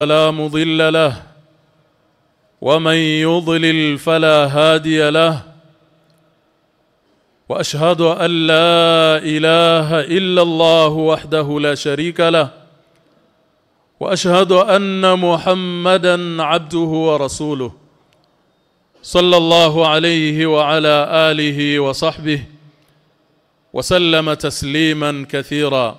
فلا مضل له. ومن يضلل فلا هادي له. وأشهد أن لا إله إلا الله وحده لا شريك له. وأشهد أن محمدا عبده ورسوله. صلى الله عليه وعلى آله وصحبه وسلم تسليما كثيرا.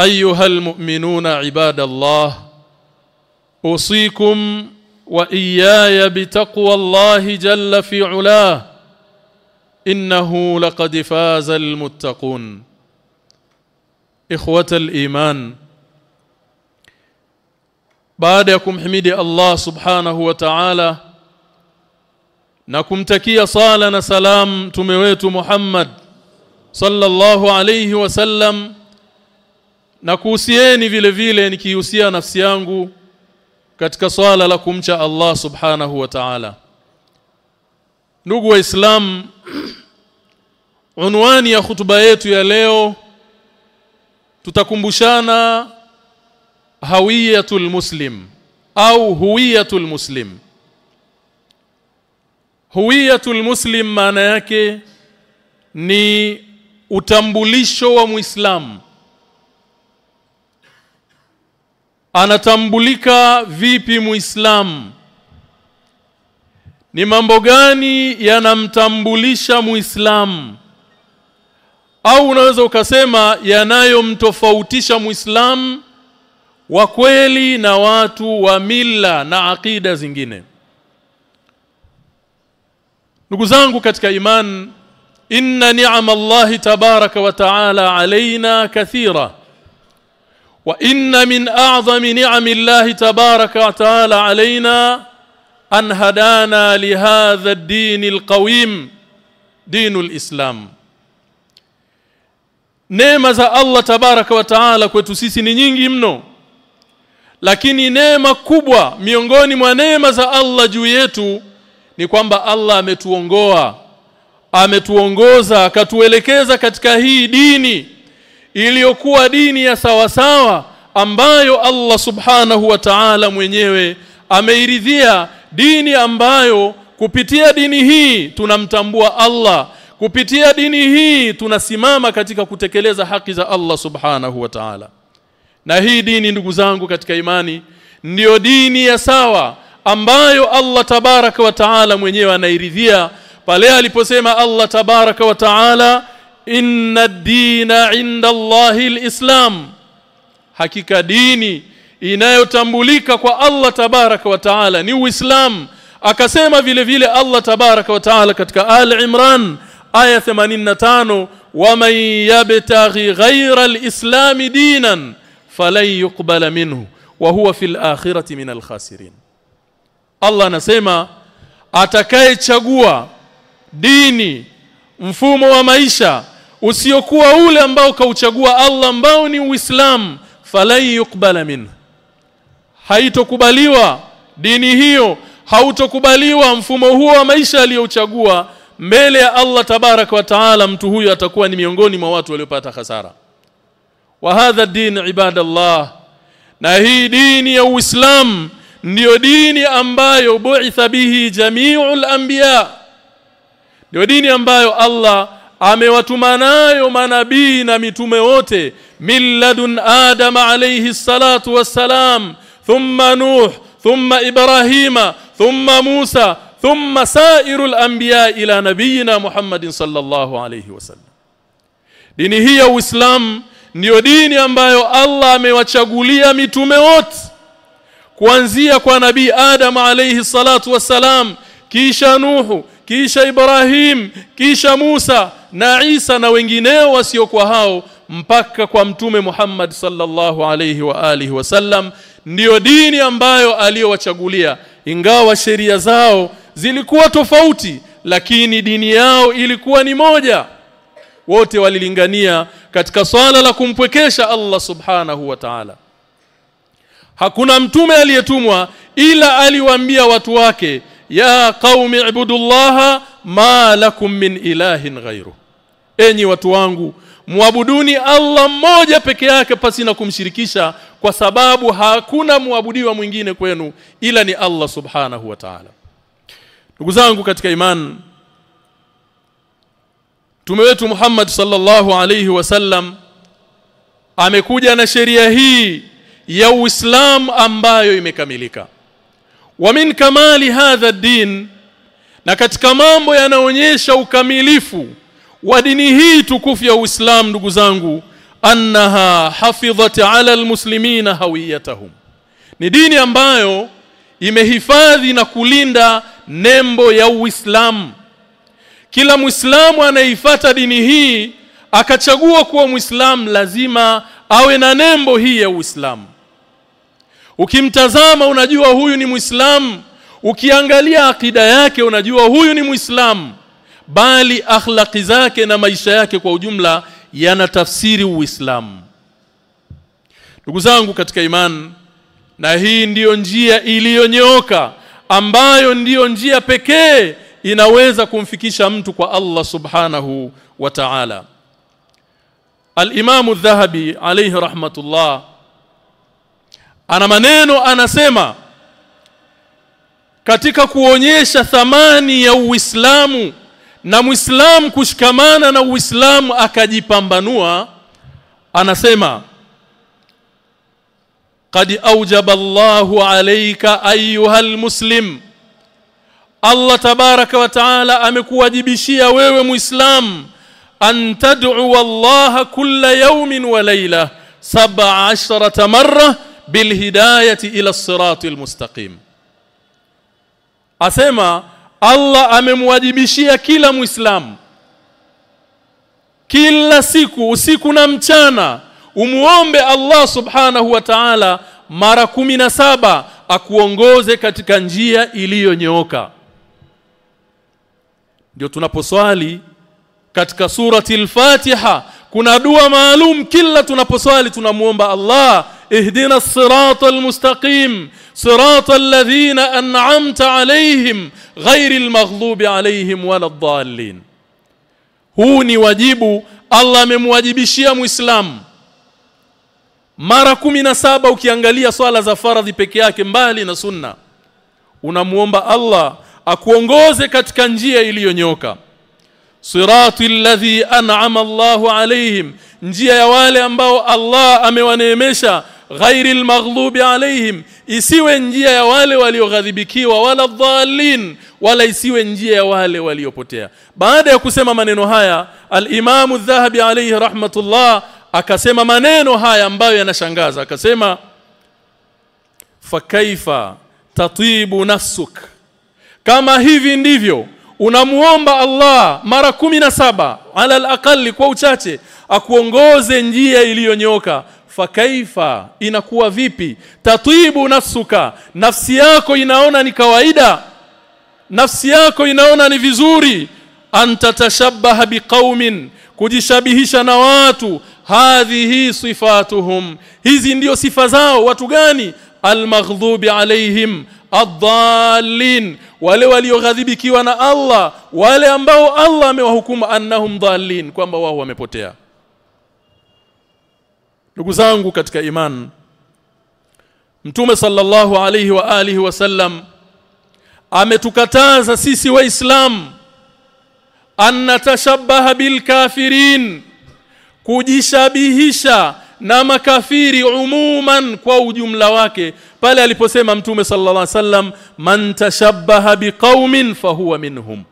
أيها المؤمنون عباد الله أوصيكم وإياي بتقوى الله جل في علاه إنه لقد فاز المتقون. إخوة الإيمان بعد حمد الله سبحانه وتعالى na kumtakia sala سلام salam محمد صلى الله عليه وسلم wasallam na kuhusieni vile vile nikihusia nafsi yangu katika swala la kumcha Allah subhanahu wa ta'ala. Ndugu waislamu unwani ya hutuba yetu ya leo tutakumbushana hawiyatul muslim au huwiyatul muslim. Huwiyatul muslim maana yake ni utambulisho wa muislamu anatambulika vipi muislamu? Ni mambo gani yanamtambulisha muislamu? Au unaweza ukasema yanayomtofautisha muislamu wa kweli na watu wa mila na akida zingine? Ndugu zangu katika iman inna ni'ama Allahi tabaraka wa ta'ala alaina kathira a'zami ni'ami llahi tabaraka wa ta'ala alaina an hadana li hadha ad-din al-qawim dinul islam. Neema za Allah tabaraka wa taala kwetu sisi ni nyingi mno lakini neema kubwa miongoni mwa neema za Allah juu yetu ni kwamba Allah ametuongoa ametuongoza akatuelekeza katika hii dini iliyokuwa dini ya sawasawa ambayo Allah subhanahu wa ta'ala mwenyewe ameiridhia dini ambayo kupitia dini hii tunamtambua Allah kupitia dini hii tunasimama katika kutekeleza haki za Allah subhanahu wa ta'ala. Na hii dini ndugu zangu katika imani ndiyo dini ya sawa ambayo Allah tabaraka wa taala mwenyewe anairidhia. Pale aliposema Allah tabaraka wa taala inna dina inda Allahi alislam hakika dini inayotambulika kwa Allah tabaraka wa taala ni uislamu. Akasema vile vile Allah tabaraka wa taala katika al Imran aya 85 waman yabtaghi ghayra alislam dinan falan yuqbala minhu wa huwa fil akhirati min alkhasirin Allah anasema atakayechagua dini mfumo wa maisha usiokuwa ule ambao kauchagua Allah ambao ni Uislamu falan yukbala min. Haitokubaliwa dini hiyo hautokubaliwa mfumo huo wa maisha aliyochagua mbele ya Allah tabarak wa taala. Mtu huyo atakuwa ni miongoni mwa watu waliopata hasara wa hadha din ibadallah na hii dini ya Uislamu ndiyo dini ambayo bu'itha bihi jami'ul anbiya ndio dini ambayo Allah amewatuma nayo manabii na mitume wote. Milladun adam alayhi salatu wassalam thumma nuh thumma ibrahima thumma musa thumma sairul anbiya ila nabiyina muhammadin sallallahu alayhi wasallam. Dini hii ya uislamu ndiyo dini ambayo Allah amewachagulia mitume wote. Kuanzia kwa nabii Adam alayhi salatu wassalam kisha Nuhu kisha Ibrahim kisha Musa na Isa na wengineo wasiokuwa hao mpaka kwa mtume Muhammad sallallahu alayhi wa alihi wasallam ndiyo dini ambayo aliyowachagulia. Ingawa sheria zao zilikuwa tofauti lakini dini yao ilikuwa ni moja. Wote walilingania katika swala la kumpwekesha Allah subhanahu wa ta'ala. Hakuna mtume aliyetumwa ila aliwaambia watu wake ya qaumi ibudullaha ma lakum min ilahin ghairu enyi watu wangu muabuduni Allah mmoja peke yake pasi na kumshirikisha kwa sababu hakuna muabudiwa mwingine kwenu ila ni Allah subhanahu wa ta'ala ndugu zangu katika imani Mtume wetu Muhammad sallallahu alayhi wasallam amekuja na sheria hii ya Uislamu ambayo imekamilika. Wa min kamali hadha din na katika mambo yanaonyesha ukamilifu wa dini hii tukufu ya Uislamu ndugu zangu annaha hafidhat ala almuslimina hawiyatahum. Ni dini ambayo imehifadhi na kulinda nembo ya Uislamu kila muislamu anaifuata dini hii akachagua kuwa muislamu lazima awe na nembo hii ya Uislamu ukimtazama unajua huyu ni muislamu ukiangalia akida yake unajua huyu ni muislamu bali akhlaqi zake na maisha yake kwa ujumla yanatafsiri uislamu. Ndugu zangu katika imani na hii ndiyo njia iliyonyooka ambayo ndiyo njia pekee inaweza kumfikisha mtu kwa Allah subhanahu wa ta'ala. Al-Imam Adh-Dhahabi alayhi rahmatullah ana maneno anasema katika kuonyesha thamani ya Uislamu na Muislamu kushikamana na Uislamu akajipambanua anasema qad aujaba Allahu alayka ayuha muslim Allah tabaraka wa taala amekuwajibishia wewe muislam an tad'u Allah kulla yawmin wa layla 17 marra bilhidayati ila as-siratil mustaqim. Asema Allah amemwajibishia kila muislam kila siku usiku na mchana umuombe Allah subhanahu wa ta'ala mara saba akuongoze katika njia iliyonyooka. Ndio tunaposwali katika surati al-Fatiha kuna dua maalum kila tunaposwali tunamuomba Allah ihdina الصراط المستقيم صراط الذين انعمت عليهم غير المغضوب عليهم ولا الضالين. Huu ni wajibu Allah amemwajibishia muislamu mara saba ukiangalia swala za faradhi peke yake mbali na sunna unamuomba Allah akuongoze katika njia iliyonyoka. Sirati alladhi an'ama Allahu alaihim njia ya wale ambao Allah amewaneemesha ghairi almaghlubi alaihim isiwe njia ya wale walioghadhibikiwa wala dhalin wala isiwe njia ya wale waliopotea. Baada ya kusema maneno haya al-Imam adh-Dhahabi alayhi rahmatullah akasema maneno haya ambayo yanashangaza. Akasema fakaifa tatibu nafsuk? Kama hivi ndivyo unamuomba Allah mara kumi na saba ala alaqali kwa uchache akuongoze njia iliyonyoka fakaifa inakuwa vipi? Tatibu nafsuka. Nafsi yako inaona ni kawaida. Nafsi yako inaona ni vizuri. Anta tashabbaha biqaumin. Kujishabihisha na watu. Hadhihi sifatuhum. Hizi ndio sifa zao. Watu gani? Almaghdubi alaihim adallin wale walioghadhibikiwa na Allah. Wale ambao Allah amewahukumu annahum dhallin kwamba wao wamepotea ndugu zangu katika iman Mtume sallallahu alayhi wa alihi wasallam ametukataza sisi waislamu anatashabaha bilkafirin bil kafirin kujishabihisha na makafiri umuman kwa ujumla wake. Pale aliposema mtume sallallahu alaihi wasallam man tashabbaha biqaumin fahuwa minhum.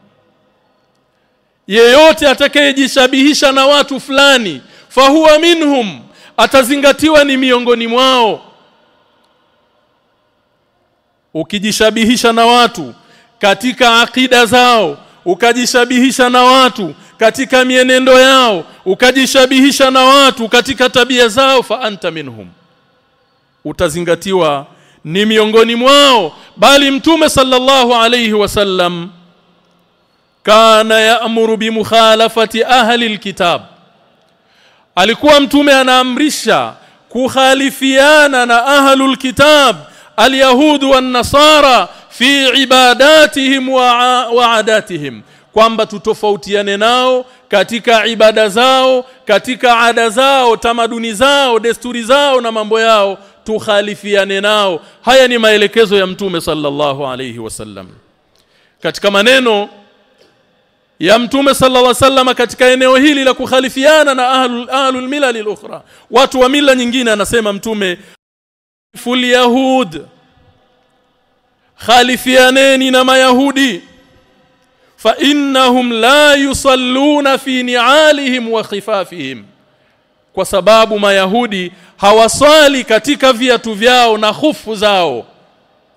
Yeyote atakayejishabihisha na watu fulani fahuwa minhum atazingatiwa ni miongoni mwao. Ukijishabihisha na watu katika akida zao ukajishabihisha na watu katika mienendo yao ukajishabihisha na watu katika tabia zao fa anta minhum. Utazingatiwa ni miongoni mwao bali mtume sallallahu alayhi wasallam kana yaamuru bimukhalafati ahli alkitab alikuwa mtume anaamrisha kukhalifiana na ahlul kitab alyahud wan nasara fi ibadatihim wa, adatihim. Kwamba tutofautiane nao katika ibada zao katika ada zao tamaduni zao desturi zao na mambo yao. Tukhalifiane nao. Haya ni maelekezo ya mtume sallallahu alayhi wasallam. Katika maneno ya mtume sallallahu wasallam katika eneo hili la kukhalifiana na ahlul ahlul milal al-ukhra. Watu wa mila nyingine anasema mtume ful yahud khalifianeni na mayahudi. Fa innahum la yusalluna fi ni'alihim wa khifafihim. Kwa sababu mayahudi hawaswali katika viatu vyao na hufu zao.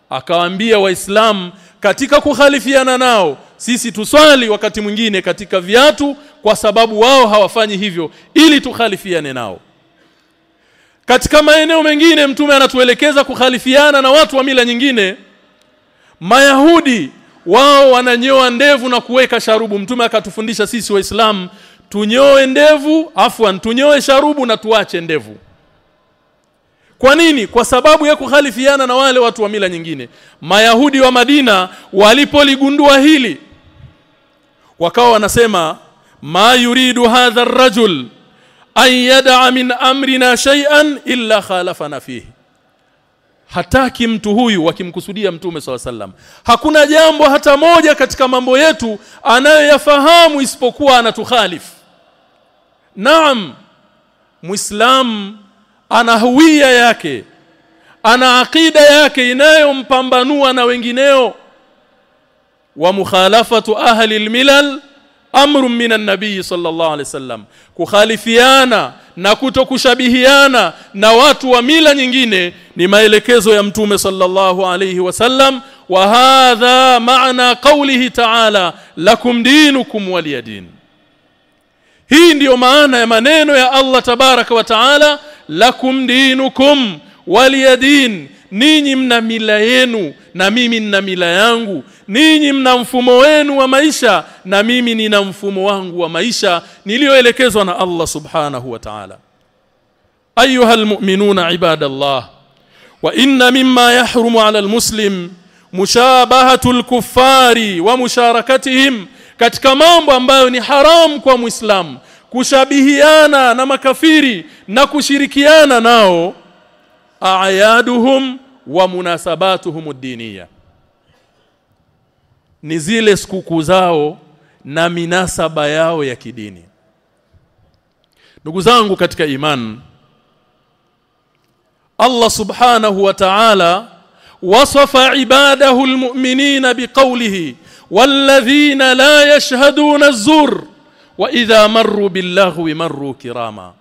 Akawaambia waislamu katika kukhalifiana nao sisi tuswali wakati mwingine katika viatu kwa sababu wao hawafanyi hivyo ili tukhalifiane nao katika maeneo mengine mtume anatuelekeza kukhalifiana na watu wa mila nyingine mayahudi wao wananyoa ndevu na kuweka sharubu mtume akatufundisha sisi waislamu tunyoe ndevu afwan tunyoe sharubu na tuache ndevu kwa nini? Kwa sababu ya kukhalifiana na wale watu wa mila nyingine. Mayahudi wa Madina walipoligundua hili wakawa wanasema ma yuridu hadha ar-rajul an yad'a min amrina shay'an illa khalafana fihi. Hataki mtu huyu wakimkusudia Mtume SAW sallam. Hakuna jambo hata moja katika mambo yetu anayoyafahamu isipokuwa anatukhalifu. Naam. Muislam ana huwia yake ana akida yake inayompambanua na wengineo wa اهل الملل amru min an-nabiy sallallahu alaihi wasallam kukhalifiana na kutokushabihiana na watu wa mila nyingine ni maelekezo ya mtume sallallahu alaihi wasallam wa hadha maana qawlihi ta'ala lakum dinukum waliyadin hii ndiyo maana ya maneno ya Allah tabaraka wa taala lakum dinukum waliyadin ninyi mna mila yenu na mimi nina mila yangu. Ninyi mna mfumo wenu wa maisha na mimi nina mfumo wangu wa maisha nilioelekezwa na Allah subhanahu wa ta'ala. Ayuha almu'minuna ibadallah wa inna mimma yahrumu 'ala almuslim mushabahatu alkuffari wa musharakatihim katika mambo ambayo ni haramu kwa muislamu kushabihiana na makafiri na kushirikiana nao ayaduhum wa munasabatuhum diniya ni zile sikukuu zao na minasaba yao ya kidini. Ndugu zangu katika iman Allah subhanahu wa ta'ala wasafa ibadahu almu'minina biqawlihi walladhina la yashhaduna az-zur wa idha marru billahi marru kirama.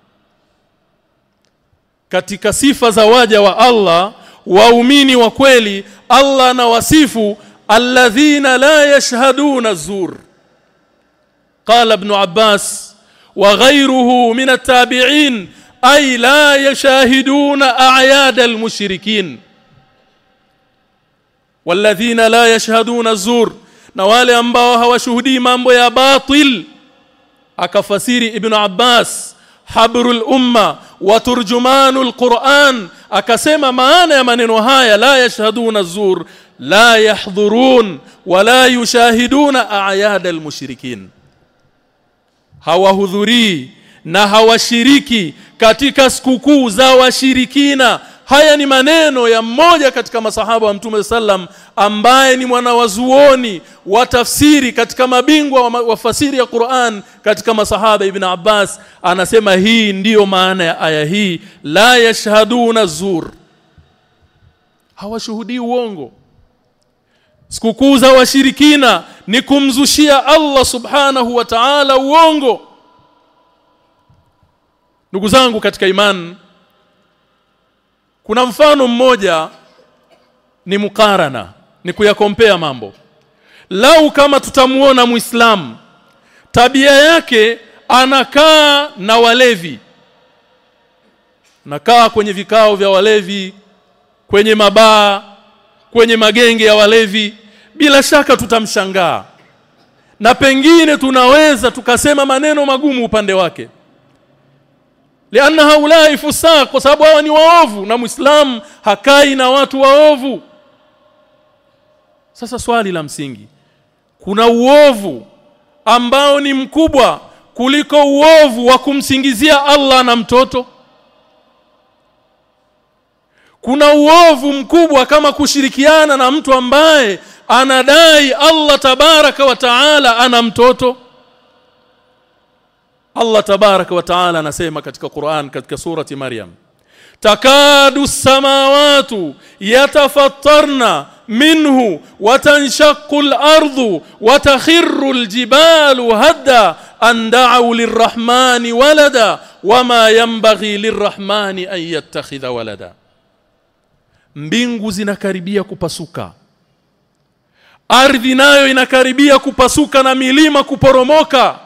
Katika sifa za waja wa Allah waumini wa kweli Allah na wasifu alladhina la yashhaduna zur qala ibn Abbas wa ghayruhu min at-tabi'in ay la yashahiduna a'yad al-mushrikin walladhina la yashhaduna zur na wale ambao hawashuhudii mambo ya batil akafasiri ibn Abbas habrul umma wa turjumanul Qur'an akasema maana ya maneno haya la yashhaduna zur la yahdhurun wala yushahiduna a'yad almushrikin. Hawahudhurii na hawashiriki katika sikukuu za washirikina haya ni maneno ya mmoja katika masahaba wa Mtume sallam ambaye ni mwanawazuoni wa tafsiri katika mabingwa wa, wa fasiri ya Qur'an katika masahaba Ibn Abbas. Anasema hii ndiyo maana ya aya hii la yashhaduna zur. Hawashuhudii uongo. Sikukuu za washirikina ni kumzushia Allah subhanahu wa ta'ala uongo. Ndugu zangu katika imani kuna mfano mmoja ni mukarana ni kuyakompea mambo. Lau kama tutamuona muislamu tabia yake anakaa na walevi. Nakaa kwenye vikao vya walevi kwenye mabaa kwenye magenge ya walevi. Bila shaka tutamshangaa. Na pengine tunaweza tukasema maneno magumu upande wake lianna haulai fusaq kwa sababu hawa ni waovu na muislamu hakai na watu waovu. Sasa swali la msingi kuna uovu ambao ni mkubwa kuliko uovu wa kumsingizia Allah na mtoto? Kuna uovu mkubwa kama kushirikiana na mtu ambaye anadai Allah tabaraka wa taala ana mtoto Allah tabaraka wa taala anasema katika Qur'an katika surati Maryam takadu samawatu yatafattarna minhu watanshaqu al-ardu watakhirru al-jibalu hadda an da'u lirrahmani walada wama yanbaghi lirrahmani an yattakhidha walada mbingu zinakaribia kupasuka ardhi nayo inakaribia kupasuka na milima kuporomoka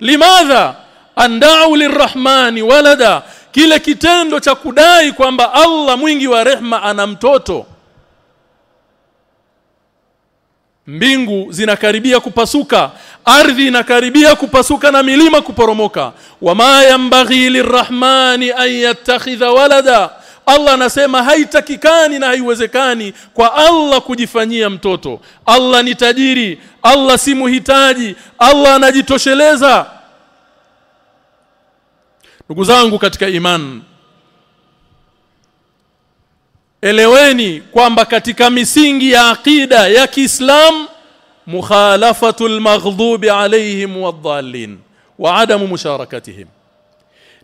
limadha? Andau lirrahmani walada. Kile kitendo cha kudai kwamba Allah mwingi wa rehma ana mtoto. Mbingu zinakaribia kupasuka ardhi inakaribia kupasuka na milima kuporomoka. Wama yambaghi lirrahmani an walada Allah anasema haitakikani na haiwezekani kwa Allah kujifanyia mtoto. Allah ni tajiri Allah si muhitaji Allah anajitosheleza. Ndugu zangu katika iman Eleweni kwamba katika misingi ya akida ya Kiislamu mukhalafatul maghdubi alaihim wadhallin wa adamu musharakatihim.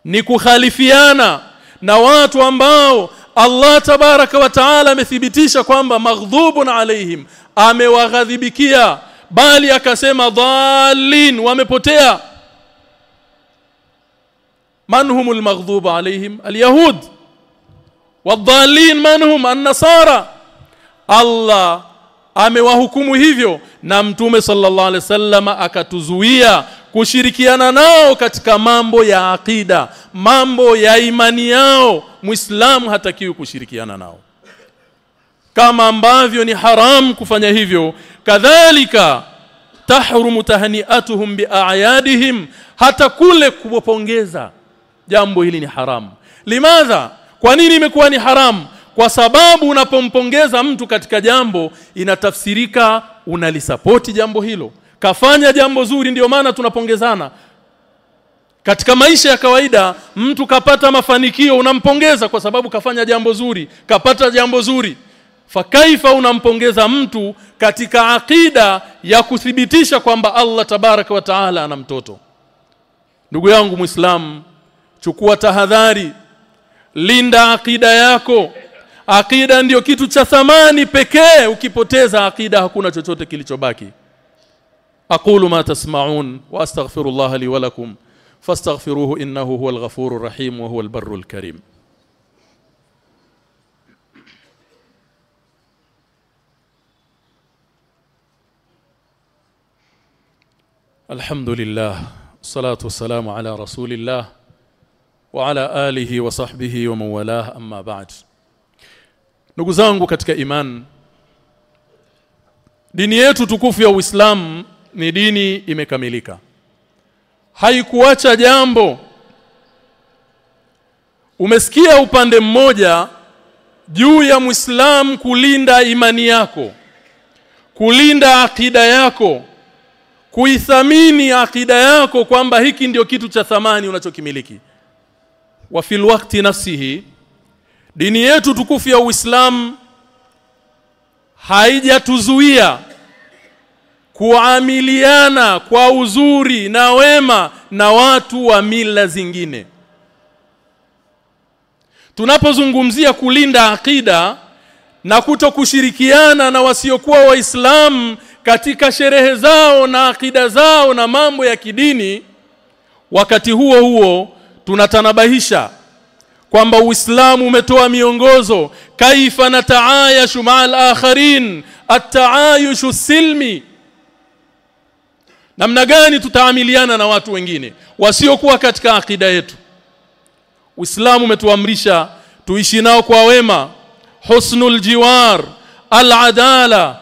Ni kukhalifiana na watu ambao Allah tabaraka wa taala amethibitisha kwamba maghdhubun alaihim amewaghadhibikia bali akasema dhalin wamepotea. Manhum humul maghdhub alaihim alyahud. Wadhalin manhum annasara. Allah amewahukumu hivyo na mtume sallallahu alaihi wasallam akatuzuia kushirikiana nao katika mambo ya akida mambo ya imani yao. Muislamu hatakiwi kushirikiana nao. Kama ambavyo ni haram kufanya hivyo kadhalika tahrumu tahniatuhum bi'ayadihim hata kule kuwapongeza. Jambo hili ni haramu limadha? Kwa nini imekuwa ni haramu kwa sababu unapompongeza mtu katika jambo inatafsirika unalisapoti jambo hilo kafanya jambo zuri ndiyo maana tunapongezana. Katika maisha ya kawaida mtu kapata mafanikio unampongeza kwa sababu kafanya jambo zuri kapata jambo zuri. Fakaifa unampongeza mtu katika akida ya kuthibitisha kwamba Allah tabaraka wa taala ana mtoto? Ndugu yangu muislamu chukua tahadhari linda akida yako. Akida ndiyo kitu cha thamani pekee. Ukipoteza akida hakuna chochote kilichobaki أقول ما تسمعون وأستغفر الله لي ولكم فاستغفروه إنه هو الغفور الرحيم وهو البر الكريم. الحمد لله والصلاة والسلام على رسول الله وعلى آله وصحبه ومن والاه أما بعد. نقول zangu إيمان. دينيات dini yetu إسلام ni dini imekamilika. Haikuacha jambo. Umesikia upande mmoja juu ya Muislam kulinda imani yako kulinda akida yako kuithamini akida yako kwamba hiki ndio kitu cha thamani unachokimiliki. Wa fil waqti nafsihi dini yetu tukufu ya Uislamu haijatuzuia kuamiliana kwa uzuri na wema na watu wa mila zingine. Tunapozungumzia kulinda akida na kutokushirikiana na wasiokuwa waislamu katika sherehe zao na akida zao na mambo ya kidini wakati huo huo tunatanabahisha kwamba Uislamu umetoa miongozo kaifa na taayashu ma'al akharin at-taayushu silmi namna gani tutaamiliana na watu wengine wasiokuwa katika akida yetu? Uislamu umetuamrisha tuishi nao kwa wema. Husnul jiwar al-adala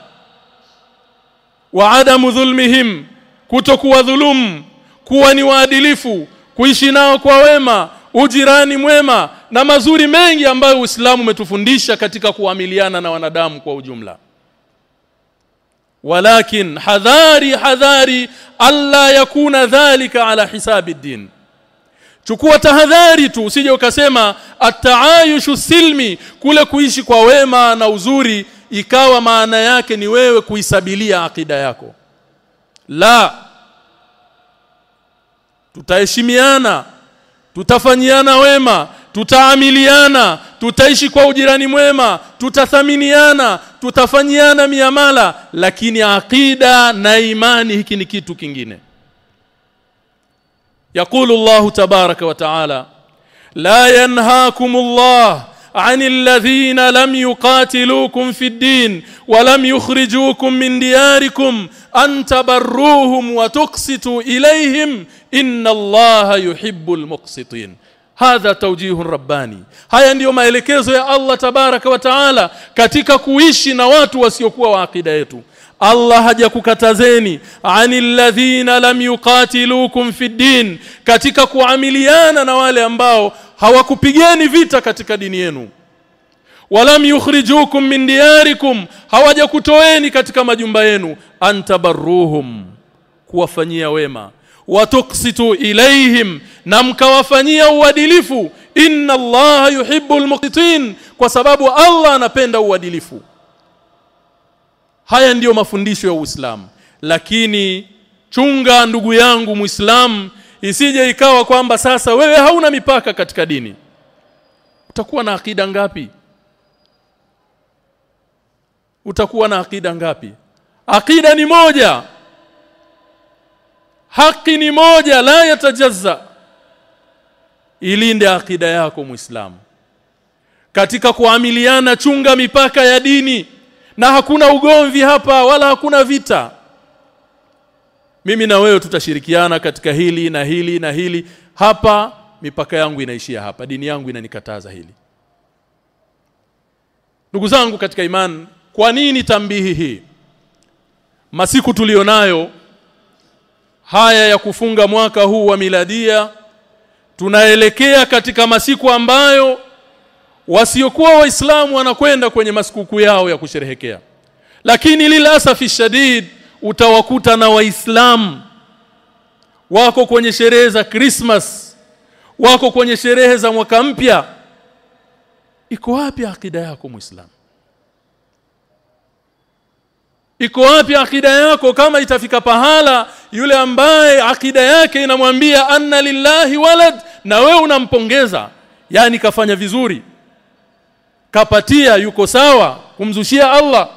wa adamu dhulmihim kutokuwa dhulum kuwa ni waadilifu kuishi nao kwa wema ujirani mwema na mazuri mengi ambayo Uislamu umetufundisha katika kuamiliana na wanadamu kwa ujumla walakin hadhari hadhari alla yakuna dhalika ala hisabi din. Chukua tahadhari tu usije ukasema ataayushu silmi kule kuishi kwa wema na uzuri ikawa maana yake ni wewe kuisabilia akida yako. La tutaheshimiana tutafanyiana wema tutaamiliana tutaishi kwa ujirani mwema tutathaminiana tutafanyiana miamala lakini akida na imani hiki ni kitu kingine. يقول الله تبارك وتعالى لا ينهاكم الله عن الذين لم يقاتلوكم في الدين ولم يخرجوكم من دياركم أن تبروهم وتقسطوا إليهم إن الله يحب المقسطين hadha tawjihun rabbani. Haya ndiyo maelekezo ya Allah tabaraka wa taala katika kuishi na watu wasiokuwa wa akida yetu. Allah hajakukatazeni. Anil ladhina lam yuqatilukum fid din. Katika kuamiliana na wale ambao hawakupigeni vita katika dini yenu. Walam yukhrijukum min diyarikum. Hawajakutoeni katika majumba yenu. Antabarruhum. Kuwafanyia wema watuksitu ilaihim na mkawafanyia uadilifu. Inna allaha yuhibbul muqsitin kwa sababu Allah anapenda uadilifu. Haya ndiyo mafundisho ya Uislamu. Lakini chunga ndugu yangu Muislamu isije ikawa kwamba sasa wewe hauna mipaka katika dini. Utakuwa na akida ngapi? Utakuwa na akida ngapi? Akida ni moja haki ni moja la yatajazza ilinde akida yako muislamu. Katika kuamiliana chunga mipaka ya dini. Na hakuna ugomvi hapa wala hakuna vita. Mimi na wewe tutashirikiana katika hili na hili na hili. Hapa mipaka yangu inaishia hapa. Dini yangu inanikataza hili. Ndugu zangu katika imani kwa nini tambihi hii? Masiku tulionayo haya ya kufunga mwaka huu wa miladia tunaelekea katika masiku ambayo wasiokuwa waislamu wanakwenda kwenye masikukuu yao ya kusherehekea. Lakini lilasafi shadid utawakuta na waislamu. Wako kwenye sherehe za Christmas wako kwenye sherehe za mwaka mpya. Iko wapi akida yako muislamu? Iko wapi akida yako? Kama itafika pahala yule ambaye akida yake inamwambia anna lillahi walad na wewe unampongeza yani kafanya vizuri kapatia yuko sawa kumzushia Allah.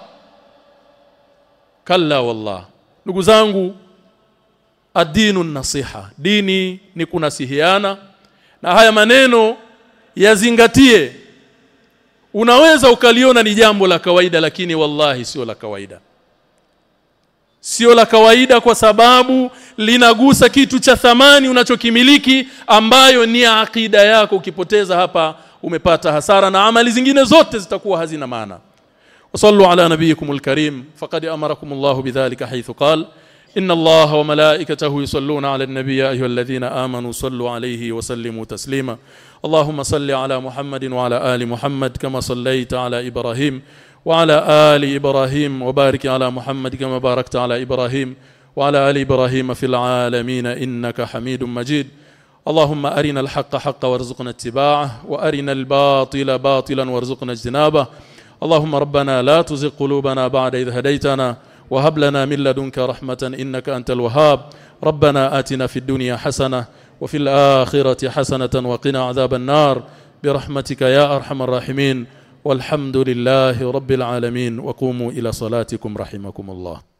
Kalla wallah. Ndugu zangu adinu nasiha. Dini ni kunasihiana. Na haya maneno yazingatie. Unaweza ukaliona ni jambo la kawaida lakini wallahi sio la kawaida sio la kawaida kwa sababu linagusa kitu cha thamani unachokimiliki ambayo ni akida yako ukipoteza hapa umepata hasara na amali zingine zote zitakuwa hazina maana وصلوا على نبيكم الكريم فقد امركم الله بذلك حيث قال ان الله وملائكته يصلون على النبي يا ايها الذين امنوا صلوا عليه وسلموا تسليما اللهم صل على محمد وعلى ال محمد كما صليت على ابراهيم وعلى آل إبراهيم وبارك على محمد كما باركت على إبراهيم وعلى آل إبراهيم في العالمين إنك حميد مجيد. اللهم أرنا الحق حقا وارزقنا اتباعه وأرنا الباطل باطلا وارزقنا اجتنابه. اللهم ربنا لا تزغ قلوبنا بعد إذ هديتنا وهب لنا من لدنك رحمة إنك أنت الوهاب. ربنا آتنا في الدنيا حسنة وفي الآخرة حسنة وقنا عذاب النار. برحمتك يا أرحم الراحمين. والحمد لله رب العالمين. وقوموا إلى صلاتكم رحمكم الله.